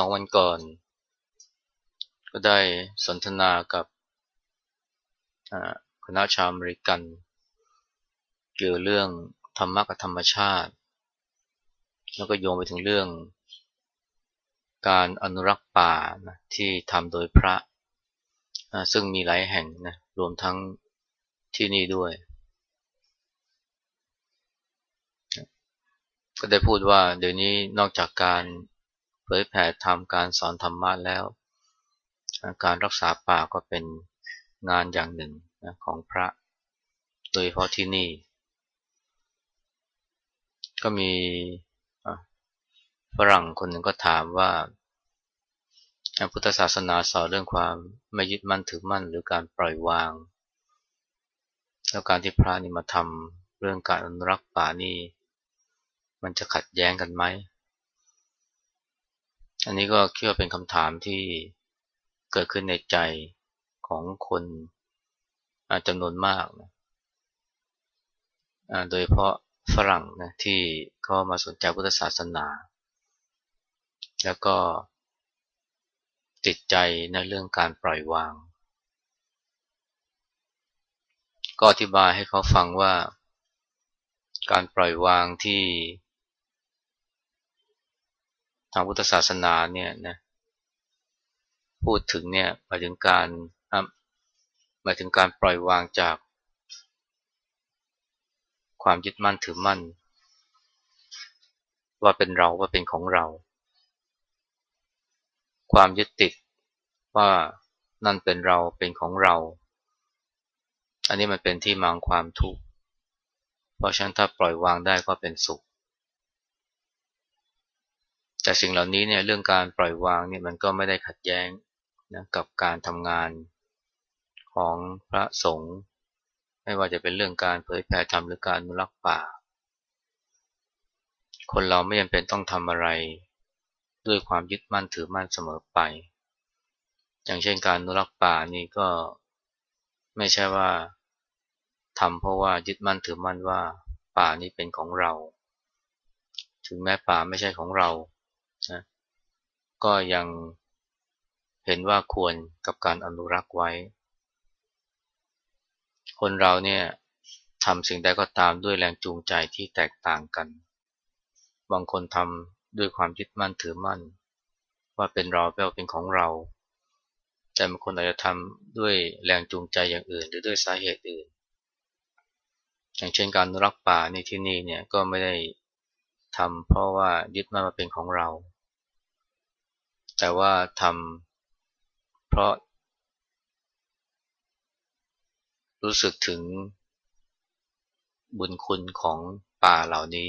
อสองวันก่อน ก็ได้สนทนากับคณะชาวอเมริกัน เกี่ยวเรื่องธรรมะกับธรรมชาติ แล้วก็โยงไปถึงเรื่อง การอนุรักษ์ป่านะที่ทำโดยพระ ซึ่งมีหลายแห่งนะรวมทั้งที่นี่ด้วยก็ได้พูดว่าเดี๋ยวนี้นอกจากการ ยแผ่ธรรมการสอนธรรมะแล้ว การรักษาป่าก็เป็นงานอย่างหนึ่งนะของพระ โดยเฉพาะที่นี่ ก็มีฝรั่งคนหนึ่งก็ถามว่าพุทธศาสนาสอนเรื่องความไม่ยึดมั่นถือมั่นหรือการปล่อยวาง แล้วการที่พระนี่มาทำเรื่องการอนุรักษ์ป่านี่มันจะขัดแย้งกันไหม อันนี้ก็คิดว่าเป็นคำถามที่เกิดขึ้นในใจของคนจำนวนมากนะโดยเพราะฝรั่งนะที่เขามาสนใจพุทธศาสนา แล้วก็ติดใจในเรื่องการปล่อยวาง ก็อธิบายให้เขาฟังว่า การปล่อยวางที่ ทางพุทธศาสนาเนี่ยนะพูดถึงเนี่ยหมายถึงการหมายถึงการปล่อยวางจาก ความยึดมั่นถือมั่น ว่าเป็นเราว่าเป็นของเรา ความยึดติดว่านั่นเป็นเราเป็นของเรา อันนี้มันเป็นที่มังความทุกข์เพราะฉะนั้นถ้าปล่อยวางได้ก็เป็นสุข แต่สิ่งเหล่านี้เนี่ยเรื่องการปล่อยวางเนี่ยมันก็ไม่ได้ขัดแย้งนะกับการทำงานของพระสงฆ์ไม่ว่าจะเป็นเรื่องการเผยแผ่ธรรมหรือการอนุรักษ์ป่า คนเราไม่จำเป็นต้องทำอะไรด้วยความยึดมั่นถือมั่นเสมอไป อย่างเช่นการอนุรักษ์ป่านี่ก็ไม่ใช่ว่าทำเพราะว่ายึดมั่นถือมั่นว่าป่านี้เป็นของเรา ถึงแม้ป่าไม่ใช่ของเรา นะก็ยังเห็นว่าควรกับการอนุรักษ์ไว้ คนเราเนี่ยทำสิ่งใดก็ตามด้วยแรงจูงใจที่แตกต่างกัน บางคนทำด้วยความยึดมั่นถือมั่น ว่าเป็นเราแปลว่าเป็นของเรา แต่บางคนอาจจะทำด้วยแรงจูงใจอย่างอื่น หรือด้วยสาเหตุอื่น อย่างเช่นการอนุรักษ์ป่าในที่นี่เนี่ยก็ไม่ได้ ทำเพราะว่ายึดมันมาเป็นของเรา แต่ว่าทำเพราะ รู้สึกถึงบุญคุณของป่าเหล่านี้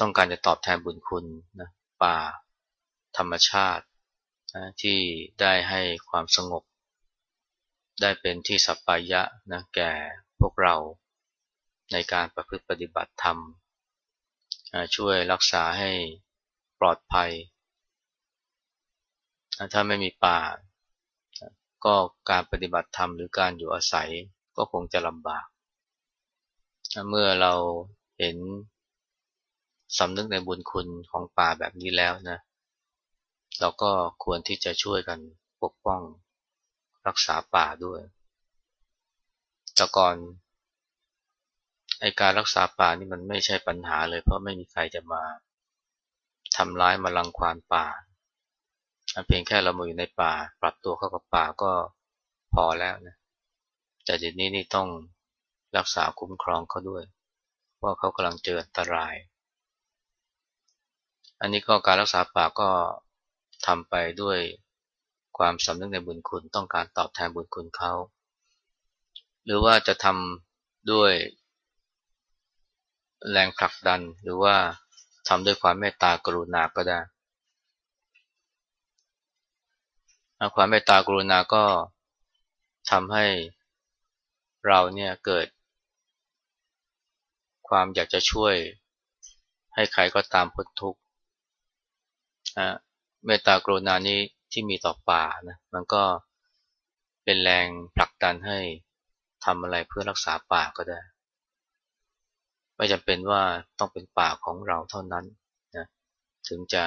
ต้องการจะตอบแทนบุญคุณนะป่าธรรมชาตินะที่ได้ให้ความสงบ ได้เป็นที่สัปปายะนะแก่พวกเราในการประพฤติปฏิบัติธรรม ช่วยรักษาให้ปลอดภัย ถ้าไม่มีป่า ก็การปฏิบัติธรรมหรือการอยู่อาศัยก็คงจะลำบาก เมื่อเราเห็นสำนึกในบุญคุณของป่าแบบนี้แล้วนะ เราก็ควรที่จะช่วยกันปกป้องรักษาป่าด้วย แต่ก่อน ไอการรักษาป่านี่มันไม่ใช่ปัญหาเลย เพราะไม่มีใครจะมาทำร้ายมาลังควานป่าเพียงแค่เรามาอยู่ในป่า ปรับตัวเข้ากับป่าก็พอแล้วนะแต่ทีนี้นี่ต้องรักษาคุ้มครองเขาด้วย ว่าเขากำลังเจออันตราย อันนี้ก็การรักษาป่าก็ทำไปด้วยความสำนึกในบุญคุณต้องการตอบแทนบุญคุณเขา หรือว่าจะทำด้วย แรงผลักดันหรือว่าทำด้วยความเมตตากรุณาก็ได้ ความเมตตากรุณาก็ทำให้เราเนี่ยเกิด ความอยากจะช่วยให้ใครก็ตามพ้นทุกข์เมตตากรุณานี้ที่มีต่อป่านะมันก็เป็นแรงผลักดันให้ทำอะไรเพื่อรักษาป่าก็ได้ ไม่จำเป็นว่าต้องเป็นป่าของเราเท่านั้นนะถึงจะ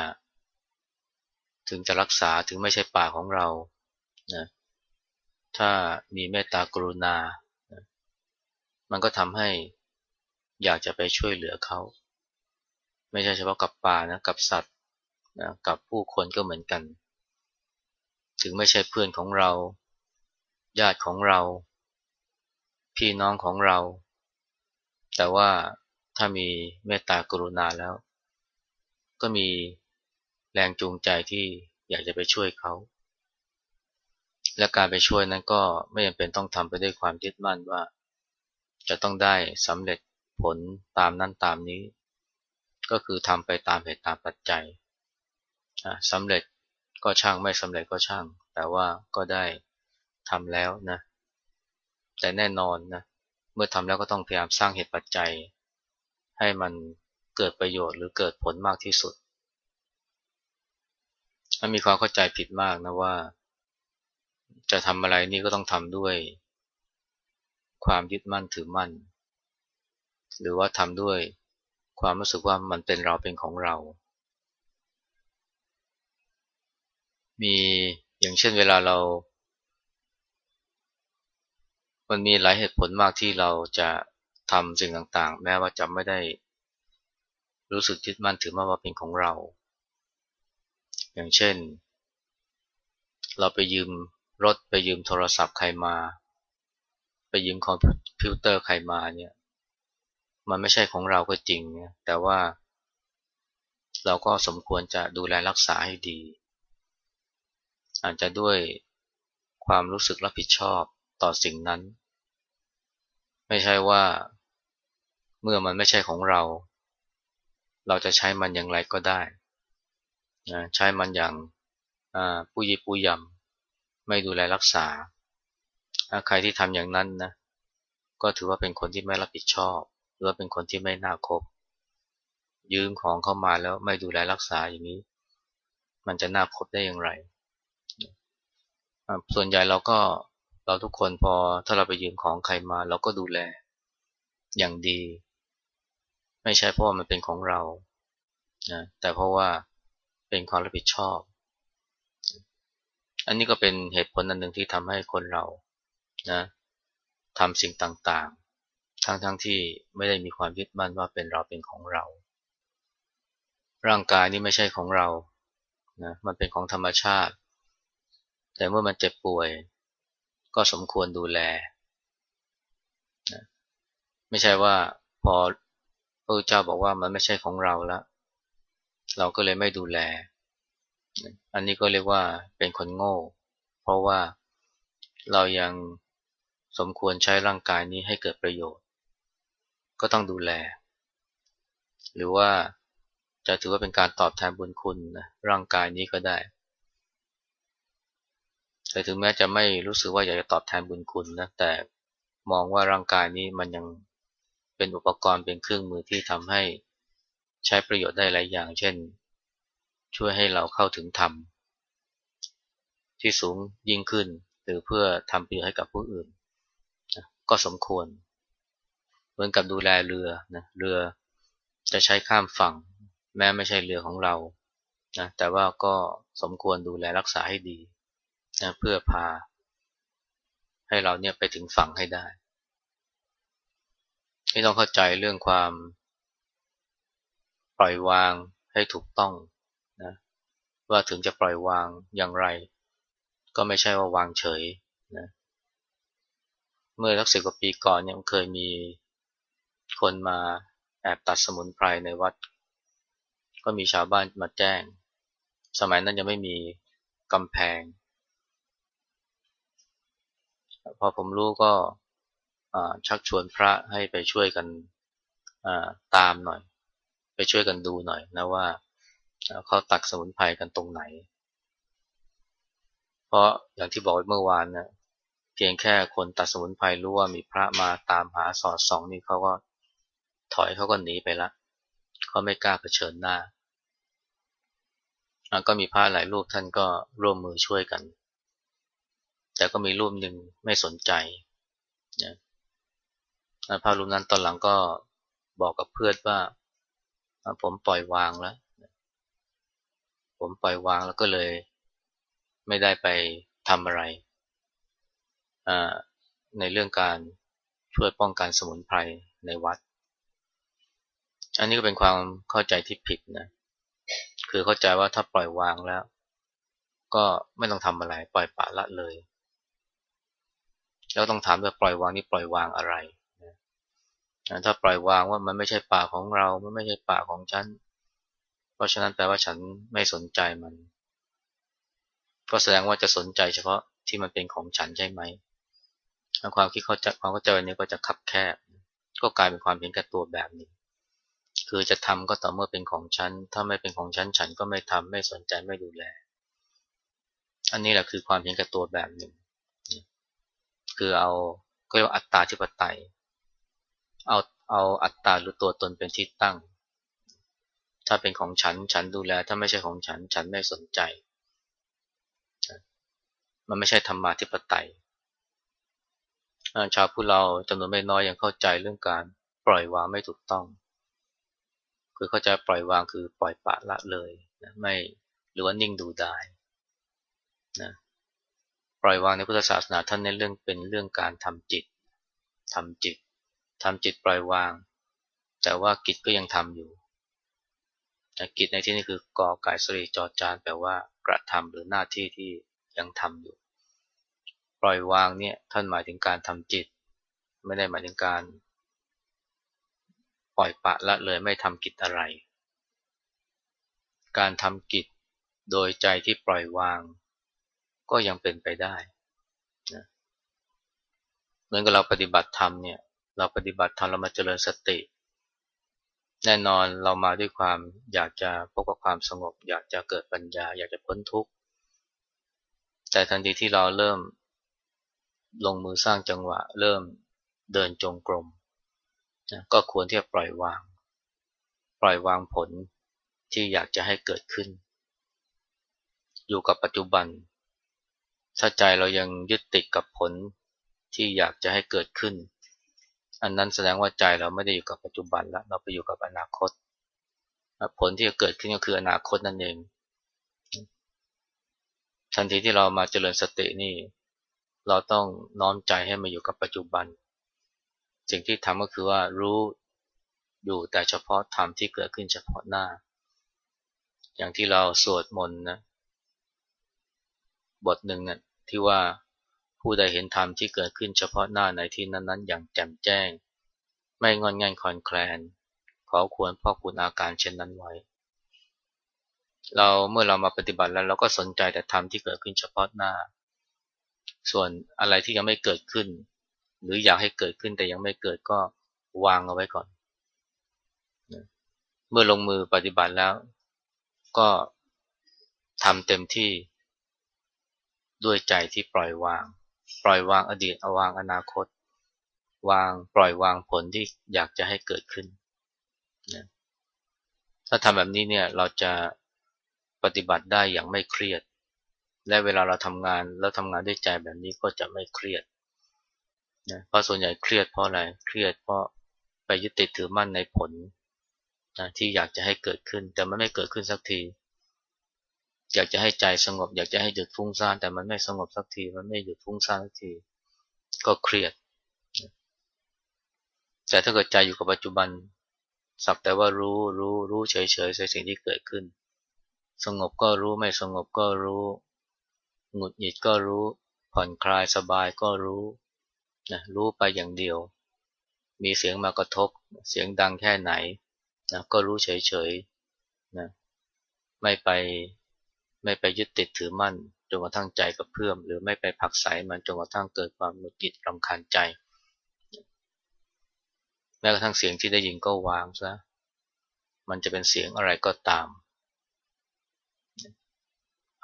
ถึงจะรักษาถึงไม่ใช่ป่าของเรานะถ้ามีเมตตากรุณานะมันก็ทำให้อยากจะไปช่วยเหลือเขา ไม่ใช่เฉพาะกับป่านะกับสัตว์นะกับผู้คนก็เหมือนกัน ถึงไม่ใช่เพื่อนของเรา ญาติของเรา พี่น้องของเรา แต่ว่า ถ้ามีเมตตากรุณาแล้ว ก็มีแรงจูงใจที่อยากจะไปช่วยเขา และการไปช่วยนั้นก็ไม่จำเป็นต้องทำไปด้วยความยึดมั่นว่า จะต้องได้สำเร็จผลตามนั้นตามนี้ ก็คือทำไปตามเหตุตามปัจจัยสำเร็จก็ช่างไม่สำเร็จก็ช่าง แต่ว่าก็ได้ทำแล้วนะแต่แน่นอนนะเมื่อทำแล้วก็ต้องพยายามสร้างเหตุปัจจัย ให้มันเกิดประโยชน์หรือเกิดผลมากที่สุดมันมีความเข้าใจผิดมากนะว่า จะทำอะไรนี่ก็ต้องทำด้วย ความยึดมั่นถือมั่น หรือว่าทำด้วยความรู้สึกว่ามันเป็นเราเป็นของเรา มีอย่างเช่นเวลาเรา มันมีหลายเหตุผลมากที่เราจะ ทำสิ่งต่างๆ แม้ว่าจะไม่ได้รู้สึกยึดมั่นถือมั่นว่าเป็นของเรา อย่างเช่น เราไปยืมรถไปยืมโทรศัพท์ใครมา ไปยืมคอมพิวเตอร์ใครมาเนี่ย มันไม่ใช่ของเราก็จริงเนี่ยแต่ว่า เราก็สมควรจะดูแลรักษาให้ดี อาจจะด้วยความรู้สึกรับผิดชอบต่อสิ่งนั้น ไม่ใช่ว่า เมื่อมันไม่ใช่ของเรา เราจะใช้มันอย่างไรก็ได้นะใช้มันอย่างผู้ยิปุยำไม่ดูแลรักษา ใครที่ทำอย่างนั้นนะก็ถือว่าเป็นคนที่ไม่รับผิดชอบ หรือว่าเป็นคนที่ไม่น่าคบ ยืมของเข้ามาแล้วไม่ดูแลรักษาอย่างนี้ มันจะน่าคบได้อย่างไร ส่วนใหญ่เราก็เราทุกคนพอถ้าเราไปยืมของใครมา เราก็ดูแลอย่างดี ไม่ใช่เพราะว่ามันเป็นของเรานะแต่เพราะว่าเป็นความรับผิดชอบ อันนี้ก็เป็นเหตุผลอันหนึ่งที่ทำให้คนเรานะทำสิ่งต่างๆ ทั้งๆทที่ไม่ได้มีความยึดมั่นว่าเป็นเราเป็นของเรา ร่างกายนี้ไม่ใช่ของเรานะมันเป็นของธรรมชาติ แต่เมื่อมันเจ็บป่วย ก็สมควรดูแลนะไม่ใช่ว่าพอ พระเจ้าบอกว่ามันไม่ใช่ของเราแล้วเราก็เลยไม่ดูแล อันนี้ก็เรียกว่าเป็นคนโง่ เพราะว่าเรายังสมควรใช้ร่างกายนี้ให้เกิดประโยชน์ ก็ต้องดูแล หรือว่าจะถือว่าเป็นการตอบแทนบุญคุณนะร่างกายนี้ก็ได้ แต่ถึงแม้จะไม่รู้สึกว่าอยากจะตอบแทนบุญคุณนะแต่มองว่าร่างกายนี้มันยัง เป็นอุปกรณ์เป็นเครื่องมือที่ทำให้ใช้ประโยชน์ได้หลายอย่าง เช่น ช่วยให้เราเข้าถึงธรรมที่สูงยิ่งขึ้น หรือเพื่อทำประโยชน์ให้กับผู้อื่น ก็สมควร เหมือนกับดูแลเรือนะเรือจะใช้ข้ามฝั่ง แม้ไม่ใช่เรือของเรานะแต่ว่าก็สมควรดูแลรักษาให้ดีนะเพื่อพาให้เราเนี่ยไปถึงฝั่งให้ได้ ไม่ต้องเข้าใจเรื่องความปล่อยวางให้ถูกต้องนะว่าถึงจะปล่อยวางอย่างไร ก็ไม่ใช่ว่าวางเฉยนะเมื่อสักสิบกว่าปีก่อนเนี่ยเคยมีคนมาแอบตัดสมุนไพรในวัด ก็มีชาวบ้านมาแจ้ง สมัยนั้นยังไม่มีกำแพง พอผมรู้ก็ ชักชวนพระให้ไปช่วยกันตามหน่อย ไปช่วยกันดูหน่อยนะว่าเขาตักสมุนไพรกันตรงไหน เพราะอย่างที่บอกเมื่อวานนะเพียงแค่คนตัดสมุนไพรรู้ว่ามีพระมาตามหาสอดส่องนี่เขาก็ถอยเขาก็หนีไปละเขาไม่กล้าเผชิญหน้าก็มีพระหลายรูปท่านก็ร่วมมือช่วยกัน แต่ก็มีรูปหนึ่งไม่สนใจนะ พระรูปนั้นตอนหลังก็บอกกับเพื่อนว่า ผมปล่อยวางแล้ว ผมปล่อยวางแล้วก็เลย ไม่ได้ไปทำอะไร ในเรื่องการช่วยป้องกันสมุนไพรในวัด อันนี้ก็เป็นความเข้าใจที่ผิดนะ คือเข้าใจว่าถ้าปล่อยวางแล้ว ก็ไม่ต้องทำอะไร ปล่อยปละละเลย แล้วต้องถามว่าปล่อยวางนี่ปล่อยวางอะไร ถ้าปล่อยวางว่ามันไม่ใช่ป่าของเรา มันไม่ใช่ป่าของฉัน เพราะฉะนั้นแปลว่าฉันไม่สนใจมัน ก็แสดงว่าจะสนใจเฉพาะที่มันเป็นของฉันใช่ไหม ความคิดเขาจะความเข้าใจนี้ก็จะคับแคบ ก็กลายเป็นความเห็นแก่ตัวแบบนี้ คือจะทำก็ต่อเมื่อเป็นของฉัน ถ้าไม่เป็นของฉันฉันก็ไม่ทำไม่สนใจไม่ดูแล อันนี้แหละคือความเห็นแก่ตัวแบบหนึ่ง คือเอาก็เรียกว่าอัตตาธิปไตย เอาเอาอัตตาหรือตัวตนเป็นที่ตั้ง ถ้าเป็นของฉันฉันดูแล ถ้าไม่ใช่ของฉันฉันไม่สนใจ มันไม่ใช่ธรรมาธิปไตยชาวพุทธเราจำนวนไม่น้อยยังเข้าใจเรื่องการปล่อยวางไม่ถูกต้อง คือเข้าใจปล่อยวางคือปล่อยปะละเลยนะไม่หรือว่านิ่งดูได้นะปล่อยวางในพุทธศาสนาท่านในเรื่องเป็นเรื่องการทำจิตทำจิต ทำจิตปล่อยวาง แต่ว่ากิจก็ยังทำอยู่กิจในที่นี้คือกอไก่สรีจอจานแปลว่ากระทำหรือหน้าที่ที่ยังทำอยู่ ปล่อยวางเนี่ยท่านหมายถึงการทำจิต ไม่ได้หมายถึงการ ปล่อยปะละเลยไม่ทำกิจอะไร การทำกิจโดยใจที่ปล่อยวาง ก็ยังเป็นไปได้นะเหมือนกับเราปฏิบัติธรรมเนี่ย เราปฏิบัติธรรมเรามาเจริญสติ แน่นอนเรามาด้วยความอยากจะพบกับความสงบ อยากจะเกิดปัญญา อยากจะพ้นทุกข์ แต่ทันทีที่เราเริ่มลงมือสร้างจังหวะ เริ่มเดินจงกรมนะก็ควรที่จะปล่อยวาง ปล่อยวางผลที่อยากจะให้เกิดขึ้น อยู่กับปัจจุบัน ถ้าใจเรายังยึดติดกับผลที่อยากจะให้เกิดขึ้น อันนั้นแสดงว่าใจเราไม่ได้อยู่กับปัจจุบันแล้วเราไปอยู่กับอนาคต ผลที่จะเกิดขึ้นก็คืออนาคตนั่นเอง ทันทีที่เรามาเจริญสตินี่ เราต้องน้อมใจให้มาอยู่กับปัจจุบัน สิ่งที่ทำก็คือว่ารู้อยู่แต่เฉพาะธรรมที่เกิดขึ้นเฉพาะหน้า อย่างที่เราสวดมนต์นะ บทหนึ่งนะ่ะที่ว่า ผู้ใดเห็นธรรมที่เกิดขึ้นเฉพาะหน้าในที่นั้นๆ อย่างแจ่มแจ้ง ไม่งอนงันคอนแคลน ขอควรพ่อคุณอาการเช่นนั้นไว้ เราเมื่อเรามาปฏิบัติแล้วเราก็สนใจแต่ธรรมที่เกิดขึ้นเฉพาะหน้า ส่วนอะไรที่ยังไม่เกิดขึ้น หรืออยากให้เกิดขึ้นแต่ยังไม่เกิดก็วางเอาไว้ก่อน เมื่อลงมือปฏิบัติแล้ว ก็ทำเต็มที่ด้วยใจที่ปล่อยวาง ปล่อยวางอดีตเอาวางอนาคต วางปล่อยวางผลที่อยากจะให้เกิดขึ้นนะถ้าทำแบบนี้เนี่ยเราจะปฏิบัติได้อย่างไม่เครียด และเวลาเราทำงานแล้วทำงานด้วยใจแบบนี้ก็จะไม่เครียดนะเพราะส่วนใหญ่เครียดเพราะอะไรเครียดเพราะไปยึดติดถือมั่นในผลนะที่อยากจะให้เกิดขึ้นแต่มันไม่เกิดขึ้นสักที อยากจะให้ใจสงบ อยากจะให้หยุดฟุ้งซ่านแต่มันไม่สงบสักที มันไม่หยุดฟุ้งซ่านสักที ก็เครียด แต่ถ้าเกิดใจอยู่กับปัจจุบัน สักแต่ว่ารู้รู้รู้เฉยเฉยในสิ่งที่เกิดขึ้น สงบก็รู้ไม่สงบก็รู้หงุดหงิดก็รู้ ผ่อนคลายสบายก็รู้นะรู้ไปอย่างเดียว มีเสียงมากระทบ เสียงดังแค่ไหนนะก็รู้เฉยๆนะไม่ไป ไม่ไปยึดติดถือมั่นจนกระทั่งใจกระเพื่อม หรือไม่ไปผักใสมันจนกระทั่งเกิดความหงุดหงิดรำคาญใจ แม้กระทั่งเสียงที่ได้ยินก็วางซะมันจะเป็นเสียงอะไรก็ตาม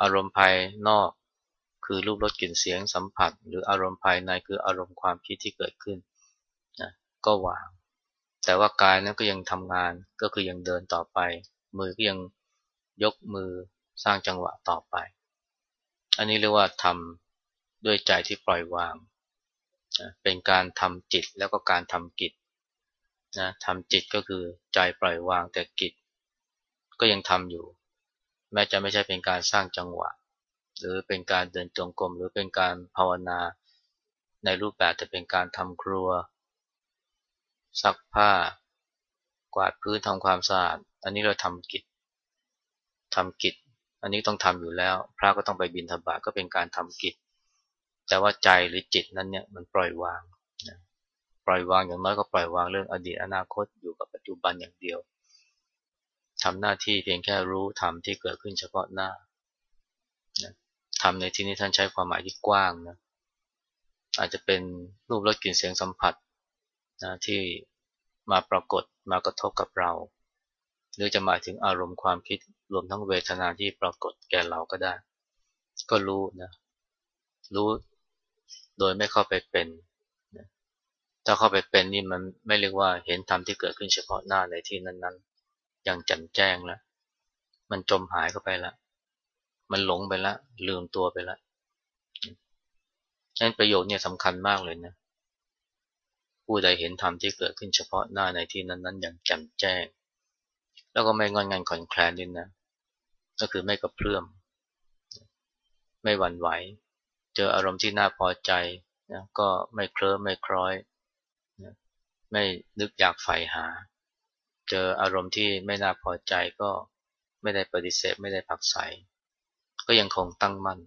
อารมณ์ภายนอกคือรูปรสกลิ่นเสียงสัมผัส หรืออารมณ์ภายในคืออารมณ์ความคิดที่เกิดขึ้นนะก็วาง แต่ว่ากายนั้นก็ยังทำงานก็คือยังเดินต่อไป มือก็ยังยกมือ สร้างจังหวะต่อไป อันนี้เรียกว่าทำด้วยใจที่ปล่อยวางนะเป็นการทำจิตแล้วก็การทำกิจนะทำจิตก็คือใจปล่อยวางแต่กิจ ก็ยังทำอยู่ แม้จะไม่ใช่เป็นการสร้างจังหวะ หรือเป็นการเดินจงกรมหรือเป็นการภาวนาในรูปแบบแต่เป็นการทำครัว ซักผ้า กวาดพื้นทำความสะอาด อันนี้เราทำกิจทำกิจ อันนี้ต้องทำอยู่แล้ว พระก็ต้องไปบินธบาตก็เป็นการทำกิจ แต่ว่าใจหรือจิตนั้นเนี่ยมันปล่อยวางนะปล่อยวางอย่างน้อยก็ปล่อยวางเรื่องอดีตอนาคตอยู่กับปัจจุบันอย่างเดียวทำหน้าที่เพียงแค่รู้ทำที่เกิดขึ้นเฉพาะหน้าทำในที่นี้ท่านใช้ความหมายที่กว้างนะอาจจะเป็นรูปรสกลิ่นเสียงสัมผัสนะที่มาปรากฏมากระทบกับเรา หรือจะหมายถึงอารมณ์ความคิดรวมทั้งเวทนาที่ปรากฏแก่เราก็ได้ ก็รู้นะรู้โดยไม่เข้าไปเป็นนะถ้าเข้าไปเป็นนี่มันไม่เรียกว่าเห็นธรรมที่เกิดขึ้นเฉพาะหน้าในที่นั้นๆ อย่างแจ่มแจ้งแล้วมันจมหายเข้าไปแล้วมันหลงไปแล้วลืมตัวไปแล้วฉะนั้นประโยชน์เนี่ยสำคัญมากเลยนะ ผู้ใดเห็นธรรมที่เกิดขึ้นเฉพาะหน้าในที่นั้น ๆ อย่างแจ่มแจ้ง แล้วก็ไม่งอนงันขอนแคลนดินนะ ก็คือไม่กระเพื่อม ไม่หวั่นไหว เจออารมณ์ที่น่าพอใจนะก็ไม่เคลิ้มไม่คล้อยนะไม่นึกอยากใฝ่หา เจออารมณ์ที่ไม่น่าพอใจก็ไม่ได้ปฏิเสธไม่ได้ผักใส ก็ยังคงตั้งมั่น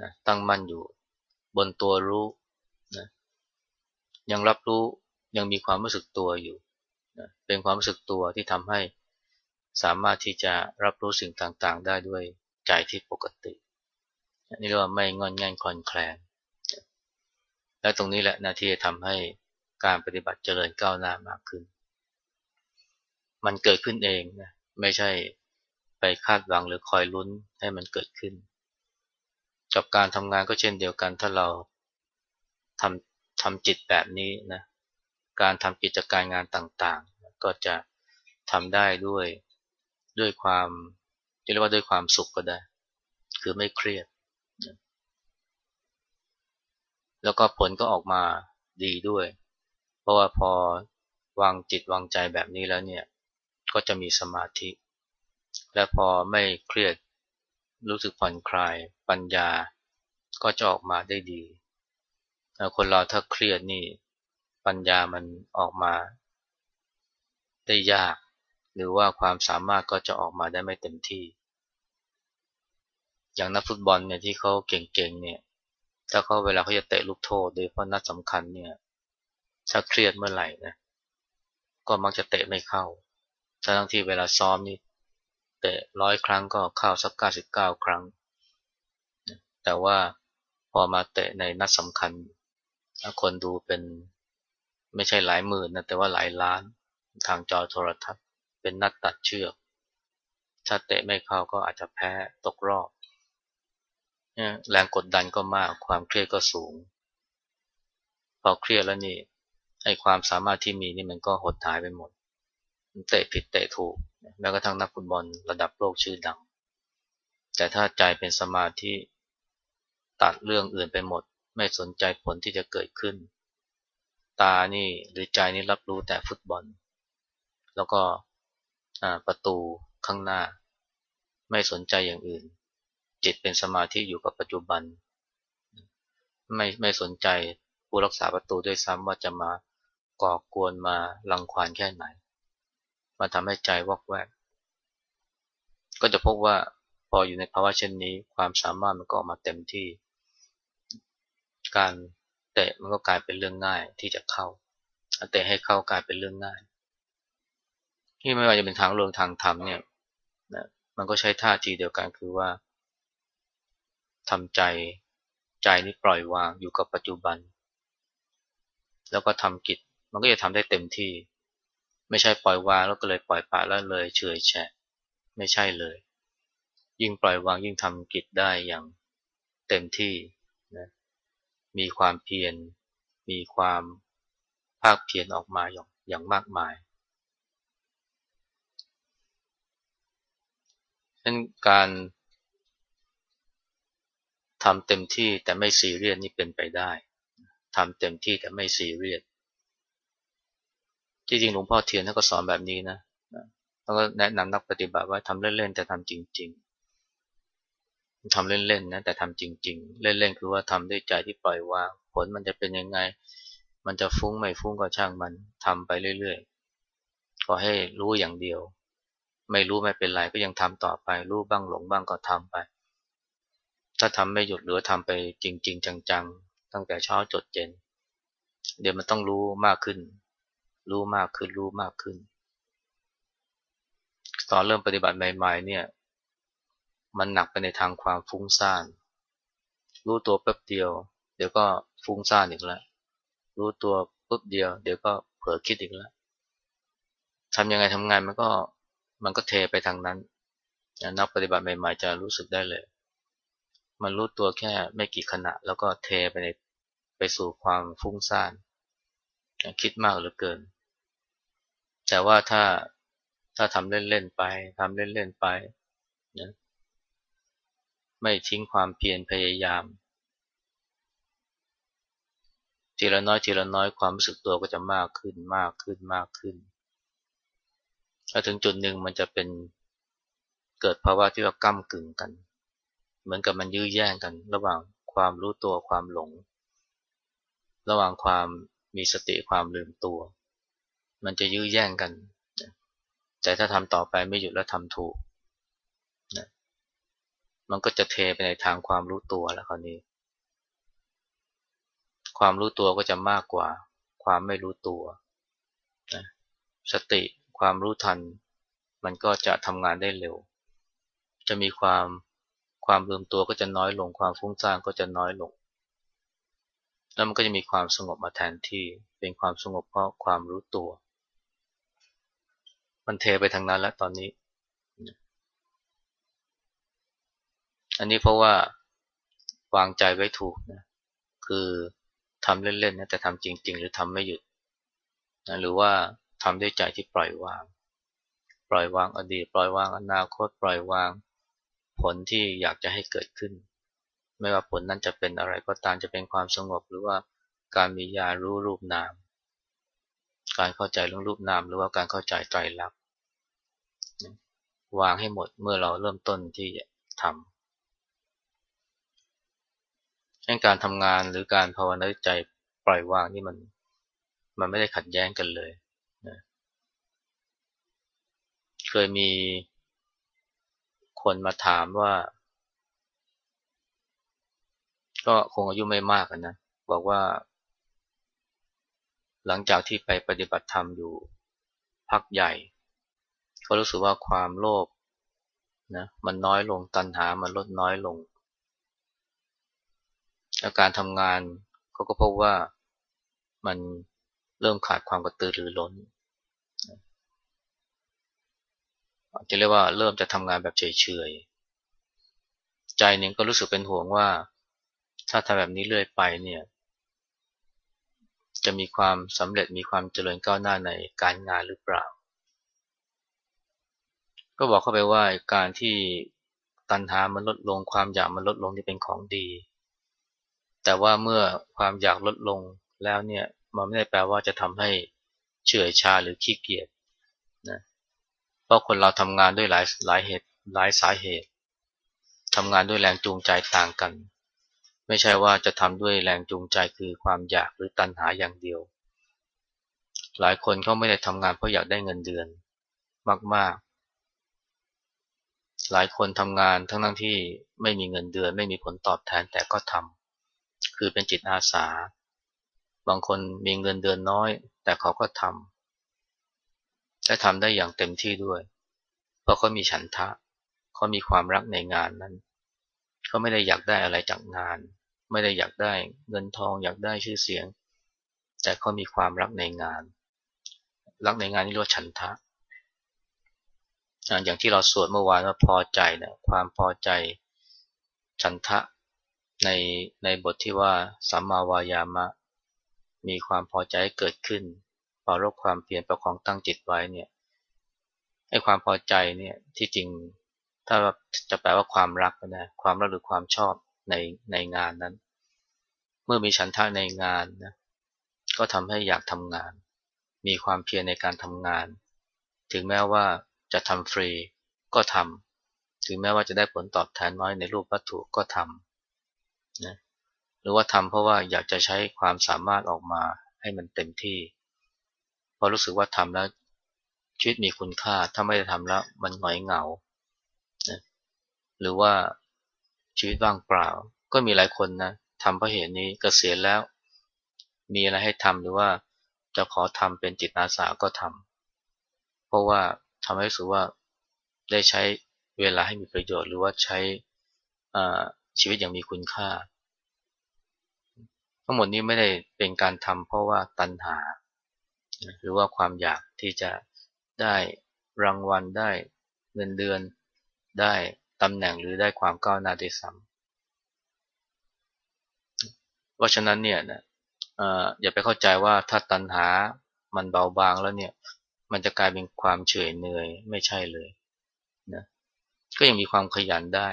นะตั้งมั่นอยู่บนตัวรู้นะยังรับรู้ยังมีความรู้สึกตัวอยู่ เป็นความรู้สึกตัวที่ทำให้สามารถที่จะรับรู้สิ่งต่างๆ ได้ด้วยใจที่ปกติ นี่เรียกว่าไม่งอนแง่นคลอนแคลน และตรงนี้แหละนะที่จะทำให้การปฏิบัติเจริญก้าวหน้ามากขึ้น มันเกิดขึ้นเองนะ ไม่ใช่ไปคาดหวังหรือคอยลุ้นให้มันเกิดขึ้น กับการทำงานก็เช่นเดียวกันถ้าเราทำทำจิตแบบนี้นะ การทำกิจการงานต่างๆ ก็จะทำได้ด้วยด้วยความเรียกว่าด้วยความสุขก็ได้ คือไม่เครียด แล้วก็ผลก็ออกมาดีด้วย เพราะว่าพอวางจิตวางใจแบบนี้แล้วเนี่ย ก็จะมีสมาธิ และพอไม่เครียดรู้สึกผ่อนคลายปัญญาก็จะออกมาได้ดี คนเราถ้าเครียดนี่ ปัญญามันออกมาได้ยาก หรือว่าความสามารถก็จะออกมาได้ไม่เต็มที่ อย่างนักฟุตบอลเนี่ยที่เขาเก่งๆเนี่ยถ้าเขาเวลาเขาจะเตะลูกโทษโดยเพราะนัดสำคัญเนี่ยถ้าเครียดเมื่อไหร่นะก็มักจะเตะไม่เข้าทั้งที่เวลาซ้อมนี่เตะร้อยครั้งก็เข้าสักเก้าสิบเก้าครั้ง แต่ว่าพอมาเตะในนัดสำคัญ คนดูเป็น ไม่ใช่หลายหมื่นนะแต่ว่าหลายล้านทางจอโทรทัศน์ เป็นนัดตัดเชือก ถ้าเตะไม่เข้าก็อาจจะแพ้ตกรอบ แรงกดดันก็มากความเครียดก็สูง พอเครียดแล้วนี่ไอ้ความสามารถที่มีนี่มันก็หดหายไปหมดเตะผิดเตะถูกแม้กระทั่งนักฟุตบอลระดับโลกชื่อดัง แต่ถ้าใจเป็นสมาธิตัดเรื่องอื่นไปหมด ไม่สนใจผลที่จะเกิดขึ้น ตานี่หรือใจนี่รับรู้แต่ฟุตบอล แล้วก็ประตูข้างหน้า ไม่สนใจอย่างอื่น จิตเป็นสมาธิอยู่กับปัจจุบัน ไม่ไม่สนใจผู้รักษาประตูด้วยซ้ำว่าจะมาก่อกวนมาลังควานแค่ไหน มาทำให้ใจวอกแวก ก็จะพบว่าพออยู่ในภาวะเช่นนี้ ความสามารถมันก็ออกมาเต็มที่ การ เตะมันก็กลายเป็นเรื่องง่ายที่จะเข้าเตะให้เข้ากลายเป็นเรื่องง่ายที่ไม่ว่าจะเป็นทางลงทางธรรมเนี่ยนะมันก็ใช้ท่าทีเดียวกันคือว่าทำใจใจนี้ปล่อยวางอยู่กับปัจจุบัน แล้วก็ทำกิจมันก็จะทำได้เต็มที่ ไม่ใช่ปล่อยวางแล้วก็เลยปล่อยปละแล้วเลยเฉยแฉะไม่ใช่เลย ยิ่งปล่อยวางยิ่งทำกิจได้อย่างเต็มที่ มีความเพียร มีความภาคเพียรออกมาอย่างอย่างมากมายฉะนั้นการทำเต็มที่แต่ไม่ซีเรียสนี่เป็นไปได้ทำเต็มที่แต่ไม่ซีเรียสที่จริงหลวงพ่อเทียนท่านก็สอนแบบนี้นะแล้วก็แนะนำนักปฏิบัติว่าทำเล่นๆแต่ทำจริงๆ ทำเล่นๆนะแต่ทำจริง ๆ เล่นๆคือว่าทำด้วยใจที่ปล่อยวาง ผลมันจะเป็นยังไง มันจะฟุ้งไม่ฟุ้งก็ช่างมันทำไปเรื่อยๆก็ให้รู้อย่างเดียว ไม่รู้ไม่เป็นไรก็ยังทำต่อไป รู้บ้างหลงบ้างก็ทำไป ถ้าทำไม่หยุดหรือทำไปจริง ๆ จังๆ ตั้งแต่เช้าจดเย็นเดี๋ยวมันต้องรู้มากขึ้น รู้มากขึ้นรู้มากขึ้น ตอนเริ่มปฏิบัติใหม่ ๆ เนี่ย มันหนักไปในทางความฟุ้งซ่าน รู้ตัวแป๊บเดียว เดี๋ยวก็ฟุ้งซ่านอีกแล้ว รู้ตัวปุ๊บเดียว เดี๋ยวก็เผลอคิดอีกแล้วทำยังไงทำงานมันก็มันก็เทไปทางนั้น นักปฏิบัติใหม่ๆจะรู้สึกได้เลย มันรู้ตัวแค่ไม่กี่ขณะ แล้วก็เทไปในไปสู่ความฟุ้งซ่านคิดมากเหลือเกิน แต่ว่าถ้าถ้าทำเล่นๆไปทำเล่นๆไป ไม่ทิ้งความเพียรพยายาม ทีละน้อยทีละน้อยความรู้สึกตัวก็จะมากขึ้นมากขึ้นมากขึ้นถ้าถึงจุดหนึ่งมันจะเป็นเกิดภาวะที่ว่าก้ากึ่งกัน เหมือนกับมันยื้อแย่งกัน ระหว่างความรู้ตัวความหลง ระหว่างความมีสติความลืมตัว มันจะยื้อแย่งกัน แต่ถ้าทำต่อไปไม่หยุดแล้วทำถูก มันก็จะเทไปในทางความรู้ตัวแล้วคราวนี้ ความรู้ตัวก็จะมากกว่า ความไม่รู้ตัวนะสติความรู้ทัน มันก็จะทำงานได้เร็ว จะมีความความลืมตัวก็จะน้อยลง ความฟุ้งซ่านก็จะน้อยลง แล้วมันก็จะมีความสงบมาแทนที่ เป็นความสงบเพราะความรู้ตัว มันเทไปทางนั้นแล้วตอนนี้ อันนี้เพราะว่าวางใจไว้ถูกนะคือทำเล่นๆนะแต่ทำจริง ๆ หรือทำไม่หยุดนะหรือว่าทำด้วยใจที่ปล่อยวาง ปล่อยวางอดีต ปล่อยวางอนาคต ปล่อยวางผลที่อยากจะให้เกิดขึ้น ไม่ว่าผลนั้นจะเป็นอะไรก็ตามจะเป็นความสงบ หรือว่าการมียารู้รูปนาม การเข้าใจเรื่องรูปนาม หรือว่าการเข้าใจไตรลักษณ์วางให้หมดเมื่อเราเริ่มต้นที่จะทำให้ การทำงานหรือการภาวนาใจปล่อยวางนี่มันมันไม่ได้ขัดแย้งกันเลยนะเคยมีคนมาถามว่า ก็คงอายุไม่มากนะ บอกว่า หลังจากที่ไปปฏิบัติธรรมอยู่พักใหญ่เขารู้สึกว่าความโลภนะมันน้อยลงตัณหามันลดน้อยลง และการทำงานเขาก็พบว่ามันเริ่มขาดความกระตือรือร้นจะเรียกว่าเริ่มจะทำงานแบบเฉยๆ ใจหนึ่งก็รู้สึกเป็นห่วงว่า ถ้าทำแบบนี้เรื่อยไปเนี่ย จะมีความสำเร็จมีความเจริญก้าวหน้าในการงานหรือเปล่า ก็บอกเข้าไปว่าการที่ตัณหามันลดลงความอยากมันลดลงที่เป็นของดี แต่ว่าเมื่อความอยากลดลงแล้วเนี่ยมันไม่ได้แปลว่าจะทำให้เฉื่อยชาหรือขี้เกียจนะเพราะคนเราทำงานด้วยหลายหลายเหตุหลายสาเหตุทำงานด้วยแรงจูงใจต่างกัน ไม่ใช่ว่าจะทำด้วยแรงจูงใจคือความอยากหรือตัณหาอย่างเดียว หลายคนเขาไม่ได้ทำงานเพราะอยากได้เงินเดือนมากๆ หลายคนทำงานทั้งทั้งที่ไม่มีเงินเดือน ไม่มีผลตอบแทนแต่ก็ทำ คือเป็นจิตอาสา บางคนมีเงินเดือนน้อย แต่เขาก็ทำและทำได้อย่างเต็มที่ด้วย เพราะเขามีฉันทะเขามีความรักในงานนั้นเขาไม่ได้อยากได้อะไรจากงาน ไม่ได้อยากได้เงินทองอยากได้ชื่อเสียง แต่เขามีความรักในงาน รักในงานนี่เรียกว่าฉันทะอย่างที่เราสวดเมื่อวานว่าพอใจนะความพอใจฉันทะ ในในบทที่ว่าสัมมาวายามะ มีความพอใจเกิดขึ้นปรารบความเปลี่ยนประคองตั้งจิตไว้เนี่ยให้ความพอใจเนี่ยที่จริงถ้าจะแปลว่าความรักนะความรักหรือความชอบในในงานนั้น เมื่อมีฉันทะในงานนะก็ทำให้อยากทำงาน มีความเพียรในการทำงาน ถึงแม้ว่าจะทำฟรีก็ทำถึงแม้ว่าจะได้ผลตอบแทนน้อยในรูปวัตถุก็ทำ นะหรือว่าทำเพราะว่าอยากจะใช้ความสามารถออกมาให้มันเต็มที่พอรู้สึกว่าทำแล้วชีวิตมีคุณค่าถ้าไม่ได้ทำแล้วมันหงอยเหงานะหรือว่าชีวิตว่างเปล่า ก็มีหลายคนนะทำเพราะเหตุนี้กเกษียณแล้ว มีอะไรให้ทำหรือว่าจะขอทำเป็นจิตอาสาก็ทำเพราะว่าทำให้รู้สึกว่าได้ใช้เวลาให้มีประโยชน์ หรือว่าใช้ชีวิตอย่างมีคุณค่า ทั้งหมดนี้ไม่ได้เป็นการทำเพราะว่าตัณหา หรือว่าความอยากที่จะได้รางวัลได้เงินเดือน ได้ตำแหน่งหรือได้ความก้าวหน้าด้วยซ้ำเพราะฉะนั้นเนี่ยนะอย่าไปเข้าใจว่าถ้าตัณหามันเบาบางแล้วเนี่ยมันจะกลายเป็นความเฉยเนื่อยไม่ใช่เลยนะก็ยังมีความขยันได้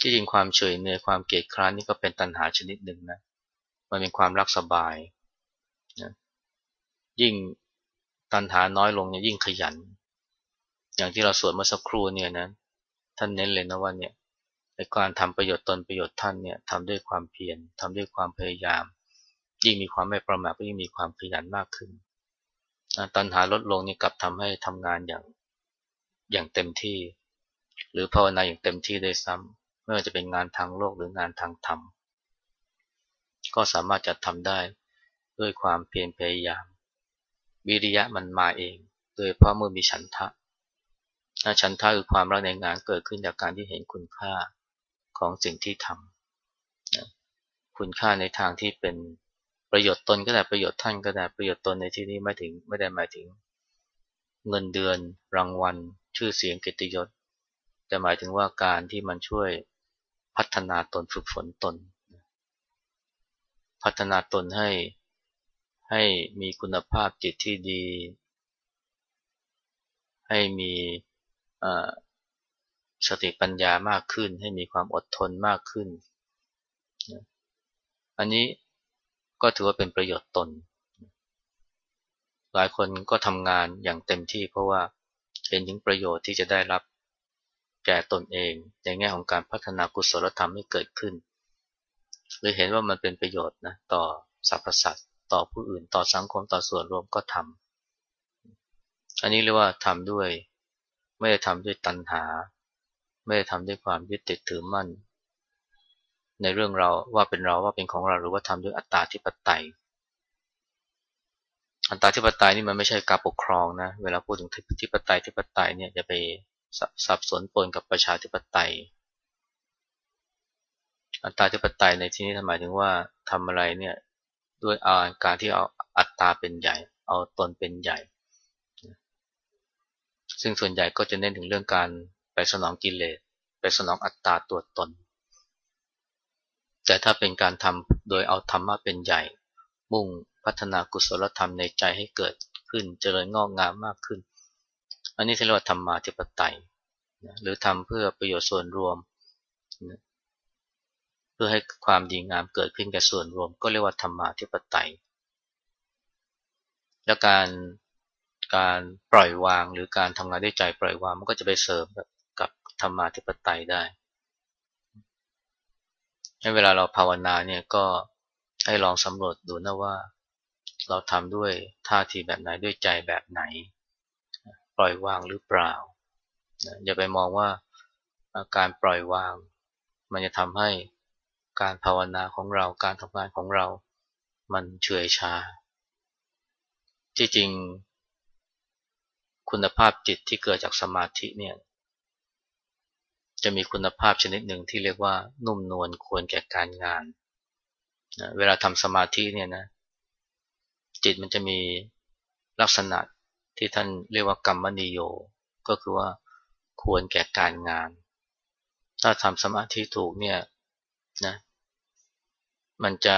ที่จริงความเฉยเนยความเกลียจคร้านนี่ก็เป็นตัณหาชนิดหนึ่งนะมันเป็นความรักสบายนะยิ่งตัณหาน้อยลงเนี่ยยิ่งขยัน อย่างที่เราสวดเมื่อสักครู่เนี่ยนะท่านเน้นเลยนะว่าเนี่ยในการทำประโยชน์ตนประโยชน์ท่านเนี่ยทำด้วยความเพียรทำด้วยความพยายาม ยิ่งมีความไม่ประมาทก็ยิ่งมีความขยันมากขึ้นตัณหาลดลงนี่กลับทำให้ทำงานอย่างอย่างเต็มที่ หรือภาวนาอย่างเต็มที่ได้ซ้ำ ไม่ว่าจะเป็นงานทางโลกหรืองานทางธรรม ก็สามารถจะทำได้ด้วยความเพียรพยายาม วิริยะมันมาเอง โดยเพราะเมื่อมีฉันทะถ้าฉันทะคือความรักในงานเกิดขึ้นจากการที่เห็นคุณค่าของสิ่งที่ทำคุณค่าในทางที่เป็นประโยชน์ตนก็ได้ประโยชน์ท่านก็ได้ประโยชน์ตนในที่นี้ไม่ถึงไม่ได้หมายถึง เงินเดือน รางวัล ชื่อเสียงกิตยศแต่หมายถึงว่าการที่มันช่วย พัฒนาตนฝึกฝนตน พัฒนาตนให้ให้มีคุณภาพจิตที่ดี ให้มีสติปัญญามากขึ้น ให้มีความอดทนมากขึ้น อันนี้ก็ถือว่าเป็นประโยชน์ตน หลายคนก็ทำงานอย่างเต็มที่เพราะว่าเห็นถึงประโยชน์ที่จะได้รับ แก่ตนเอง ในแง่ของการพัฒนากุศลธรรมให้เกิดขึ้น หรือเห็นว่ามันเป็นประโยชน์นะต่อสรรพสัตว์ต่อผู้อื่นต่อสังคมต่อส่วนรวมก็ทำอันนี้เรียกว่าทำด้วย ไม่ได้ทำด้วยตัณหา ไม่ได้ทำด้วยความยึดติดถือมั่น ในเรื่องเราว่าเป็นเราว่าเป็นของเราหรือว่าทำด้วยอัตตาธิปไตยอัตตาธิปไตยนี่มันไม่ใช่การปกครองนะ เวลาพูดถึงธิปไตยธิปไตยเนี่ยจะไป สับสนปนกับประชาธิปไตยอัตตาธิปไตยในที่นี้หมายถึงว่าทำอะไรเนี่ยด้วยอาการที่เอาอัตตาเป็นใหญ่ เอาตนเป็นใหญ่ ซึ่งส่วนใหญ่ก็จะเน้นถึงเรื่องการไปสนองกิเลสไปสนองอัตตาตัวตน แต่ถ้าเป็นการทำโดยเอาธรรมะเป็นใหญ่ มุ่งพัฒนากุศลธรรมในใจให้เกิดขึ้นเจริญงอกงามมากขึ้น อันนี้เรียกว่าธรรมาธิปไตยหรือทำเพื่อประโยชน์ส่วนรวมเพื่อให้ความดีงามเกิดขึ้นแก่ส่วนรวม ก็เรียกว่าธรรมาธิปไตย และการการปล่อยวางหรือการทำงานด้วยใจปล่อยวางมันก็จะไปเสริมกับธรรมาธิปไตยได้ให้เวลาเราภาวนาเนี่ยก็ให้ลองสำรวจดูนะว่า เราทำด้วยท่าทีแบบไหนด้วยใจแบบไหน ล่อยวางหรือเปล่า อย่าไปมองว่าการปล่อยวาง มันจะทำให้การภาวนาของเราการทำงานของเรา มันเฉื่อยชา ที่จริง คุณภาพจิตที่เกิดจากสมาธิเนี่ยจะมีคุณภาพชนิดหนึ่งที่เรียกว่านุ่มนวลควรแก่การงานนะเวลาทำสมาธิเนี่ยนะจิตมันจะมีลักษณะ ที่ท่านเรียกว่ากรรมนิโย ก็คือว่าควรแก่การงาน ถ้าทำสมาธิถูกเนี่ยนะมันจะ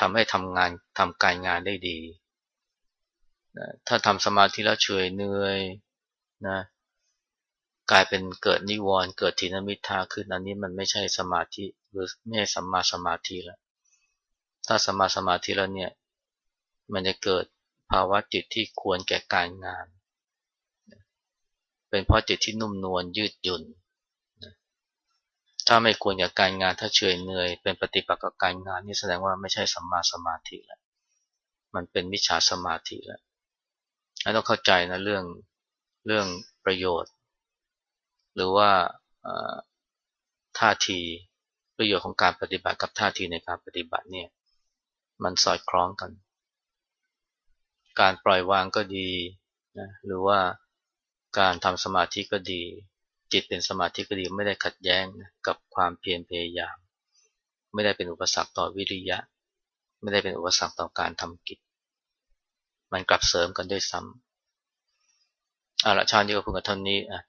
ทำให้ทำงานทำการงานได้ดีนะถ้าทำสมาธิแล้วเฉยเหนื่อยนะกลายเป็นเกิดนิวรณ์เกิดทีนมิทาขึ้นอันนี้มันไม่ใช่สมาธิหรือไม่ใช่สัมมาสมาธิแล้วถ้าสัมมาสมาธิแล้วเนี่ย มันจะเกิด ภาวะจิตที่ควรแก่การงาน เป็นเพราะจิตที่นุ่มนวลยืดหยุ่น ถ้าไม่ควรแกับการงานถ้าเฉยเหนื่อย เป็นปฏิปักษ์กับการงานนี่แสดงว่าไม่ใช่สัมมาสมาธิแล้ว มันเป็นมิจฉาสมาธิแล้วต้องเข้าใจนะเรื่องเรื่องประโยชน์ หรือว่าท่าทีประโยชน์ของการปฏิบัติกับท่าทีในการปฏิบัติเนี่ยมันสอดคล้องกัน การปล่อยวางก็ดีนะหรือว่าการทำสมาธิก็ดี จิตเป็นสมาธิก็ดีไม่ได้ขัดแย้งนะกับความเพียรพยายาม ไม่ได้เป็นอุปสรรคต่อวิริยะ ไม่ได้เป็นอุปสรรคต่อการทำกิจ มันกลับเสริมกันด้วยซ้ำเอาละชาญที่ก็พูดกันเท่านี้อะ